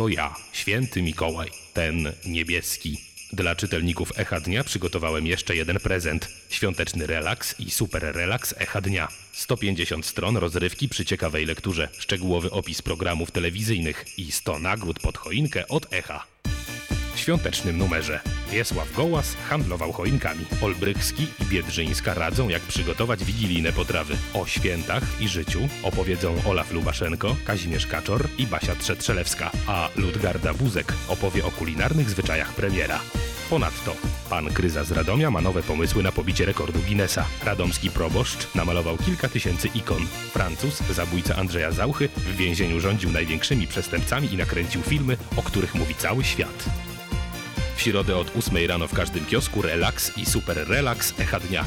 To ja, święty Mikołaj, ten niebieski. Dla czytelników Echa Dnia przygotowałem jeszcze jeden prezent. Świąteczny relaks i super relaks Echa Dnia. 150 stron rozrywki przy ciekawej lekturze, szczegółowy opis programów telewizyjnych i 100 nagród pod choinkę od Echa. Świątecznym numerze Wiesław Gołas handlował choinkami. Olbrychski i Biedrzyńska radzą, jak przygotować wigilijne potrawy. O świętach i życiu opowiedzą Olaf Lubaszenko, Kazimierz Kaczor i Basia Trzetrzelewska, a Ludgarda Buzek opowie o kulinarnych zwyczajach premiera. Ponadto pan Kryza z Radomia ma nowe pomysły na pobicie rekordu Guinnessa. Radomski proboszcz namalował kilka tysięcy ikon. Francuz, zabójca Andrzeja Zauchy, w więzieniu rządził największymi przestępcami i nakręcił filmy, o których mówi cały świat. W środę od 8 rano w każdym kiosku relaks i super relaks Echa Dnia.